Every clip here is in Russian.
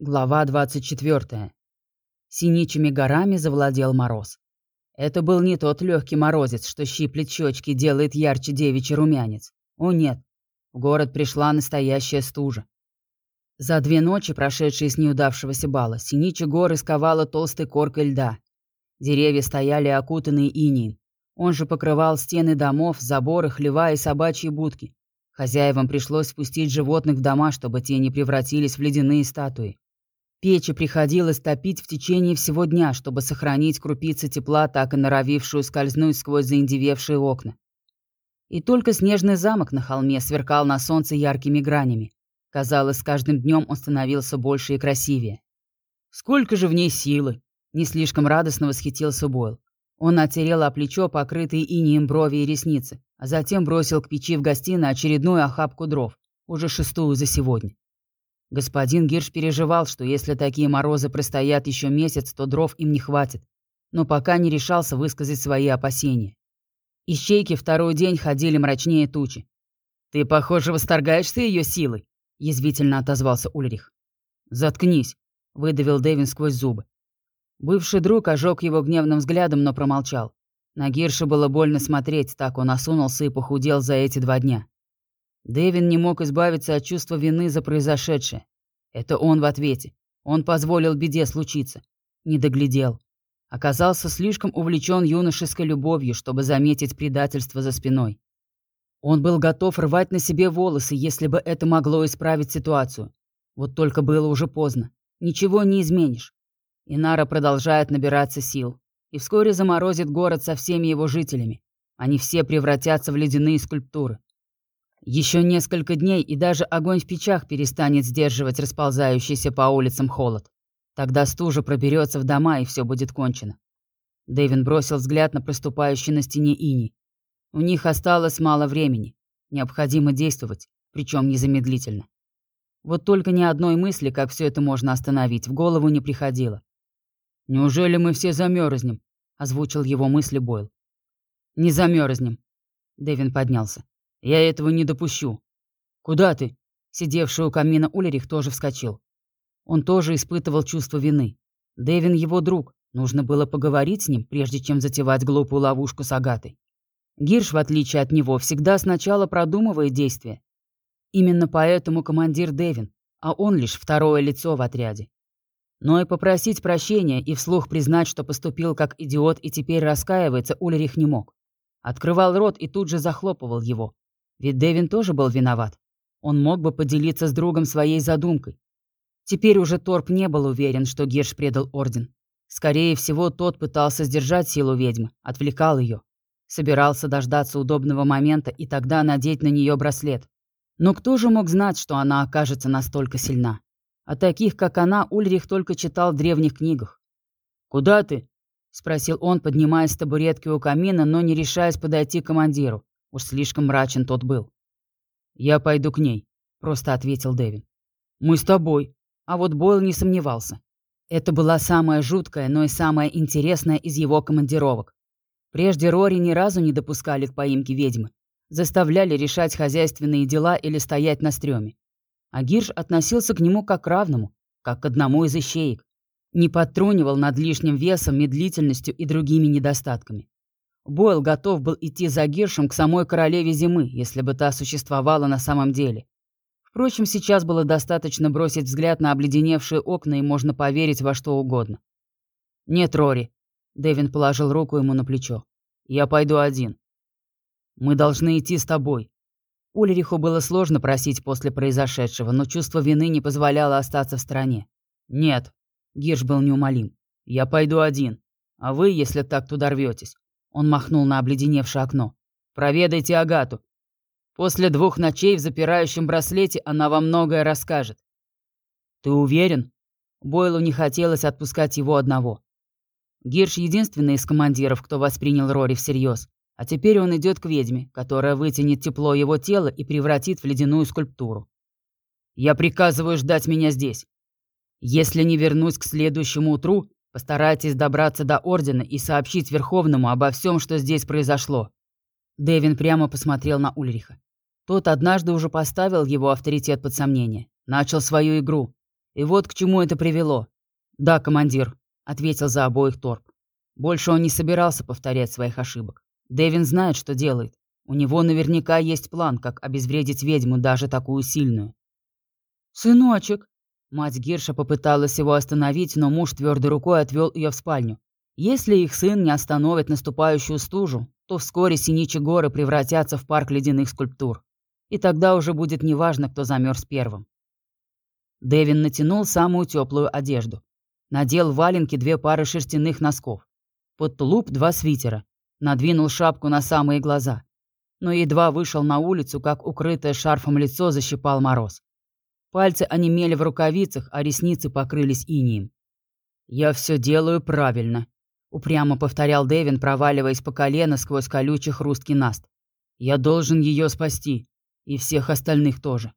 Глава 24. Синичьими горами завладел мороз. Это был не тот легкий морозец, что щиплет щечки, делает ярче девичий румянец. О нет, в город пришла настоящая стужа. За две ночи, прошедшие с неудавшегося бала, Синичи горы сковала толстой коркой льда. Деревья стояли окутанные инием. Он же покрывал стены домов, заборы, хлева и собачьи будки. Хозяевам пришлось спустить животных в дома, чтобы те не превратились в ледяные статуи. Печи приходилось топить в течение всего дня, чтобы сохранить крупицы тепла, так и норовившую скользнуть сквозь заиндевевшие окна. И только снежный замок на холме сверкал на солнце яркими гранями. Казалось, с каждым днем он становился больше и красивее. «Сколько же в ней силы!» — не слишком радостно восхитился Бойл. Он отерел о плечо, покрытые инеем брови и ресницы, а затем бросил к печи в гостиной очередную охапку дров, уже шестую за сегодня. Господин Гирш переживал, что если такие морозы простоят еще месяц, то дров им не хватит, но пока не решался высказать свои опасения. Ищейки второй день ходили мрачнее тучи. «Ты, похоже, восторгаешься ее силой», — язвительно отозвался Ульрих. «Заткнись», — выдавил Дэвин сквозь зубы. Бывший друг ожег его гневным взглядом, но промолчал. На Гирша было больно смотреть, так он осунулся и похудел за эти два дня. Дэвин не мог избавиться от чувства вины за произошедшее. Это он в ответе. Он позволил беде случиться. Не доглядел. Оказался слишком увлечен юношеской любовью, чтобы заметить предательство за спиной. Он был готов рвать на себе волосы, если бы это могло исправить ситуацию. Вот только было уже поздно. Ничего не изменишь. Инара продолжает набираться сил. И вскоре заморозит город со всеми его жителями. Они все превратятся в ледяные скульптуры. Еще несколько дней, и даже огонь в печах перестанет сдерживать расползающийся по улицам холод. Тогда стужа проберется в дома, и все будет кончено. Дэвин бросил взгляд на проступающий на стене ини. У них осталось мало времени. Необходимо действовать, причем незамедлительно. Вот только ни одной мысли, как все это можно остановить, в голову не приходило. «Неужели мы все замерзнем?» — озвучил его мысли Бойл. «Не замерзнем». Дэвин поднялся. Я этого не допущу. Куда ты? Сидевший у камина Улерих тоже вскочил. Он тоже испытывал чувство вины. Дэвин его друг. Нужно было поговорить с ним, прежде чем затевать глупую ловушку с Агатой. Гирш, в отличие от него, всегда сначала продумывает действия. Именно поэтому командир Дэвин, а он лишь второе лицо в отряде. Но и попросить прощения и вслух признать, что поступил как идиот и теперь раскаивается, Ульрих не мог. Открывал рот и тут же захлопывал его, ведь Дэвин тоже был виноват. Он мог бы поделиться с другом своей задумкой. Теперь уже Торп не был уверен, что Герш предал Орден. Скорее всего, тот пытался сдержать силу ведьмы, отвлекал ее. Собирался дождаться удобного момента и тогда надеть на нее браслет. Но кто же мог знать, что она окажется настолько сильна? А таких, как она, Ульрих только читал в древних книгах. «Куда ты?» — спросил он, поднимаясь с табуретки у камина, но не решаясь подойти к командиру. Уж слишком мрачен тот был. «Я пойду к ней», — просто ответил Дэвин. «Мы с тобой». А вот Бойл не сомневался. Это была самая жуткая, но и самая интересная из его командировок. Прежде Рори ни разу не допускали к поимке ведьмы. Заставляли решать хозяйственные дела или стоять на стреме. А Гирш относился к нему как к равному, как к одному из ищеек. Не подтрунивал над лишним весом, медлительностью и другими недостатками. Бойл готов был идти за Гиршем к самой королеве зимы, если бы та существовала на самом деле. Впрочем, сейчас было достаточно бросить взгляд на обледеневшие окна, и можно поверить во что угодно. «Нет, Рори», — Дэвин положил руку ему на плечо. «Я пойду один». «Мы должны идти с тобой». Ульриху было сложно просить после произошедшего, но чувство вины не позволяло остаться в стороне. «Нет», — Гирш был неумолим, — «я пойду один. А вы, если так туда рветесь, он махнул на обледеневшее окно. «Проведайте Агату. После двух ночей в запирающем браслете она вам многое расскажет». «Ты уверен?» Бойлу не хотелось отпускать его одного. Гирш единственный из командиров, кто воспринял Рори всерьез. А теперь он идет к ведьме, которая вытянет тепло его тела и превратит в ледяную скульптуру. «Я приказываю ждать меня здесь. Если не вернусь к следующему утру, Постарайтесь добраться до Ордена и сообщить Верховному обо всем, что здесь произошло». Дэвин прямо посмотрел на Ульриха. Тот однажды уже поставил его авторитет под сомнение. Начал свою игру. И вот к чему это привело. «Да, командир», — ответил за обоих Торп. Больше он не собирался повторять своих ошибок. Дэвин знает, что делает. У него наверняка есть план, как обезвредить ведьму, даже такую сильную. «Сыночек!» Мать Гирша попыталась его остановить, но муж твердой рукой отвел ее в спальню. Если их сын не остановит наступающую стужу, то вскоре Синичи горы превратятся в парк ледяных скульптур. И тогда уже будет неважно, кто замерз первым. Дэвин натянул самую теплую одежду. Надел валенки две пары шерстяных носков. Под тулуп два свитера. Надвинул шапку на самые глаза но едва вышел на улицу, как укрытое шарфом лицо защипал мороз. Пальцы онемели в рукавицах, а ресницы покрылись инием. «Я все делаю правильно», — упрямо повторял Дэвин, проваливаясь по колено сквозь колючий хрусткий наст. «Я должен ее спасти. И всех остальных тоже».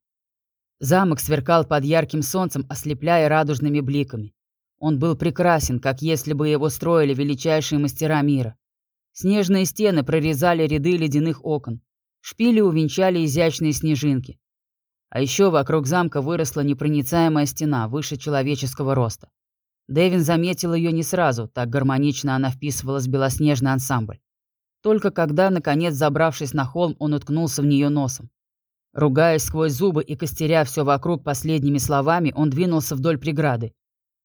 Замок сверкал под ярким солнцем, ослепляя радужными бликами. Он был прекрасен, как если бы его строили величайшие мастера мира. Снежные стены прорезали ряды ледяных окон. Шпили увенчали изящные снежинки. А еще вокруг замка выросла непроницаемая стена выше человеческого роста. Дэвин заметил ее не сразу, так гармонично она вписывалась в белоснежный ансамбль. Только когда, наконец, забравшись на холм, он уткнулся в нее носом. Ругаясь сквозь зубы и костеря все вокруг последними словами, он двинулся вдоль преграды.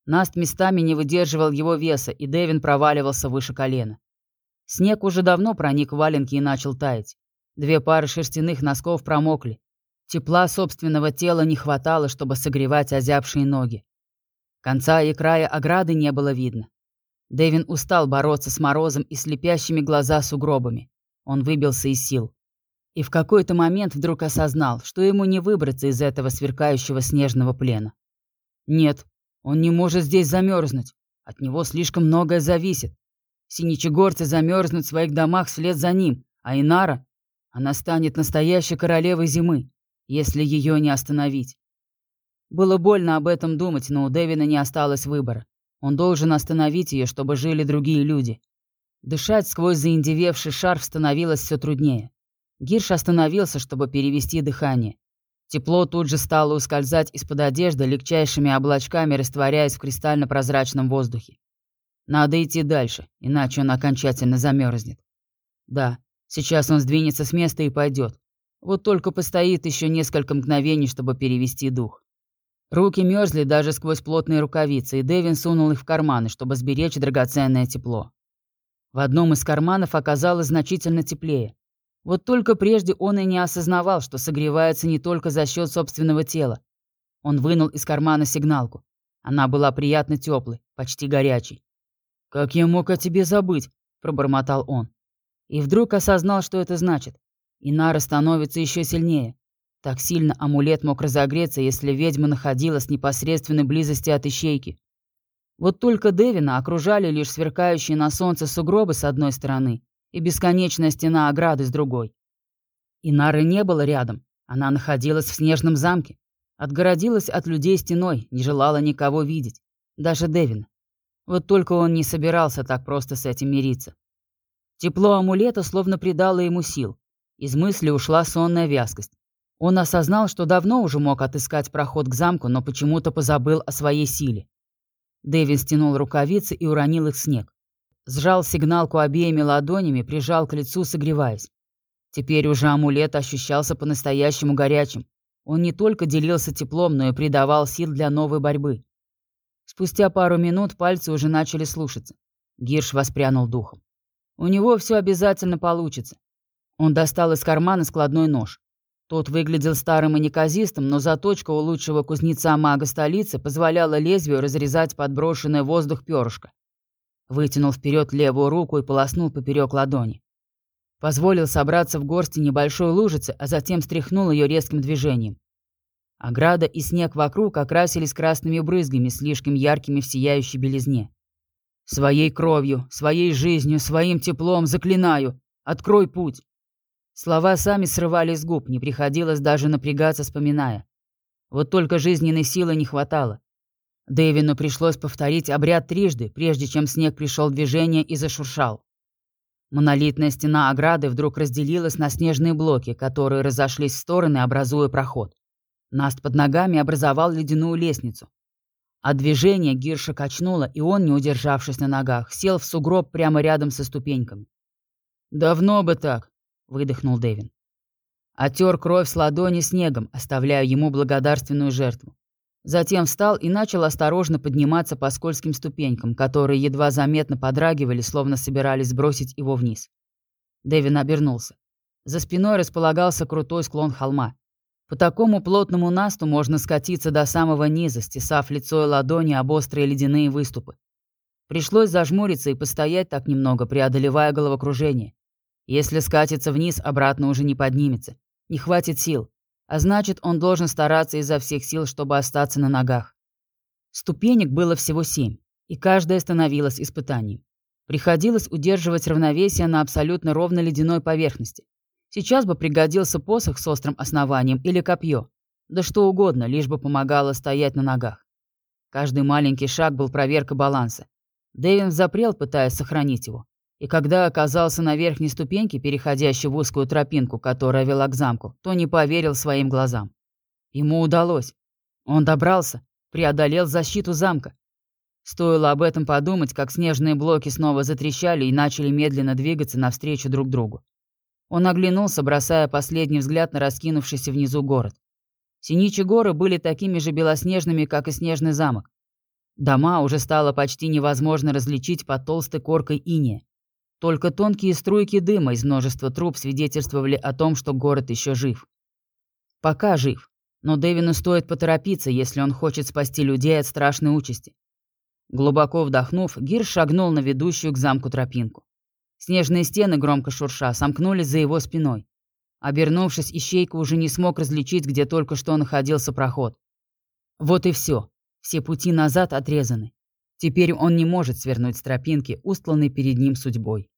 Наст местами не выдерживал его веса, и Дэвин проваливался выше колена. Снег уже давно проник в валенки и начал таять. Две пары шерстяных носков промокли. Тепла собственного тела не хватало, чтобы согревать озябшие ноги. Конца и края ограды не было видно. Дэвин устал бороться с морозом и слепящими глаза сугробами. Он выбился из сил. И в какой-то момент вдруг осознал, что ему не выбраться из этого сверкающего снежного плена. Нет, он не может здесь замерзнуть. От него слишком многое зависит. Синичегорцы замерзнут в своих домах вслед за ним, а Инара, она станет настоящей королевой зимы, если ее не остановить. Было больно об этом думать, но у Дэвина не осталось выбора. Он должен остановить ее, чтобы жили другие люди. Дышать сквозь заиндевевший шарф становилось все труднее. Гирш остановился, чтобы перевести дыхание. Тепло тут же стало ускользать из-под одежды легчайшими облачками, растворяясь в кристально-прозрачном воздухе. Надо идти дальше, иначе он окончательно замерзнет. Да, сейчас он сдвинется с места и пойдет. Вот только постоит еще несколько мгновений, чтобы перевести дух. Руки мерзли даже сквозь плотные рукавицы, и Дэвин сунул их в карманы, чтобы сберечь драгоценное тепло. В одном из карманов оказалось значительно теплее. Вот только прежде он и не осознавал, что согревается не только за счет собственного тела. Он вынул из кармана сигналку. Она была приятно теплой, почти горячей. «Как я мог о тебе забыть?» – пробормотал он. И вдруг осознал, что это значит. Инара становится еще сильнее. Так сильно амулет мог разогреться, если ведьма находилась в непосредственной близости от ищейки. Вот только Девина окружали лишь сверкающие на солнце сугробы с одной стороны и бесконечная стена ограды с другой. Инары не было рядом, она находилась в снежном замке, отгородилась от людей стеной, не желала никого видеть, даже Девина. Вот только он не собирался так просто с этим мириться. Тепло амулета словно придало ему сил. Из мысли ушла сонная вязкость. Он осознал, что давно уже мог отыскать проход к замку, но почему-то позабыл о своей силе. Дэвин стянул рукавицы и уронил их в снег. Сжал сигналку обеими ладонями, прижал к лицу, согреваясь. Теперь уже амулет ощущался по-настоящему горячим. Он не только делился теплом, но и придавал сил для новой борьбы. Спустя пару минут пальцы уже начали слушаться. Гирш воспрянул духом. У него все обязательно получится. Он достал из кармана складной нож. Тот выглядел старым и неказистым, но заточка у лучшего кузнеца-мага столицы позволяла лезвию разрезать подброшенное в воздух перышко. Вытянул вперед левую руку и полоснул поперек ладони. Позволил собраться в горсти небольшой лужицы, а затем стряхнул ее резким движением. Ограда и снег вокруг окрасились красными брызгами, слишком яркими в сияющей белизне. «Своей кровью, своей жизнью, своим теплом заклинаю! Открой путь!» Слова сами срывались с губ, не приходилось даже напрягаться, вспоминая. Вот только жизненной силы не хватало. Дэвину пришлось повторить обряд трижды, прежде чем снег пришел в движение и зашуршал. Монолитная стена ограды вдруг разделилась на снежные блоки, которые разошлись в стороны, образуя проход. Наст под ногами образовал ледяную лестницу. От движения Гирша качнуло, и он, не удержавшись на ногах, сел в сугроб прямо рядом со ступеньками. «Давно бы так», — выдохнул Дэвин. Отер кровь с ладони снегом, оставляя ему благодарственную жертву. Затем встал и начал осторожно подниматься по скользким ступенькам, которые едва заметно подрагивали, словно собирались сбросить его вниз. Дэвин обернулся. За спиной располагался крутой склон холма. По такому плотному насту можно скатиться до самого низа, стесав лицо и ладони об острые ледяные выступы. Пришлось зажмуриться и постоять так немного, преодолевая головокружение. Если скатится вниз, обратно уже не поднимется. Не хватит сил. А значит, он должен стараться изо всех сил, чтобы остаться на ногах. Ступенек было всего семь, и каждая становилась испытанием. Приходилось удерживать равновесие на абсолютно ровной ледяной поверхности. Сейчас бы пригодился посох с острым основанием или копье. Да что угодно, лишь бы помогало стоять на ногах. Каждый маленький шаг был проверкой баланса. Дэвин запрел, пытаясь сохранить его. И когда оказался на верхней ступеньке, переходящей в узкую тропинку, которая вела к замку, то не поверил своим глазам. Ему удалось. Он добрался, преодолел защиту замка. Стоило об этом подумать, как снежные блоки снова затрещали и начали медленно двигаться навстречу друг другу. Он оглянулся, бросая последний взгляд на раскинувшийся внизу город. Синичьи горы были такими же белоснежными, как и снежный замок. Дома уже стало почти невозможно различить под толстой коркой иния. Только тонкие струйки дыма из множества труб свидетельствовали о том, что город еще жив. Пока жив. Но Дэвину стоит поторопиться, если он хочет спасти людей от страшной участи. Глубоко вдохнув, Гир шагнул на ведущую к замку тропинку. Снежные стены, громко шурша, сомкнулись за его спиной. Обернувшись, Ищейка уже не смог различить, где только что находился проход. Вот и все. Все пути назад отрезаны. Теперь он не может свернуть с тропинки, устланной перед ним судьбой.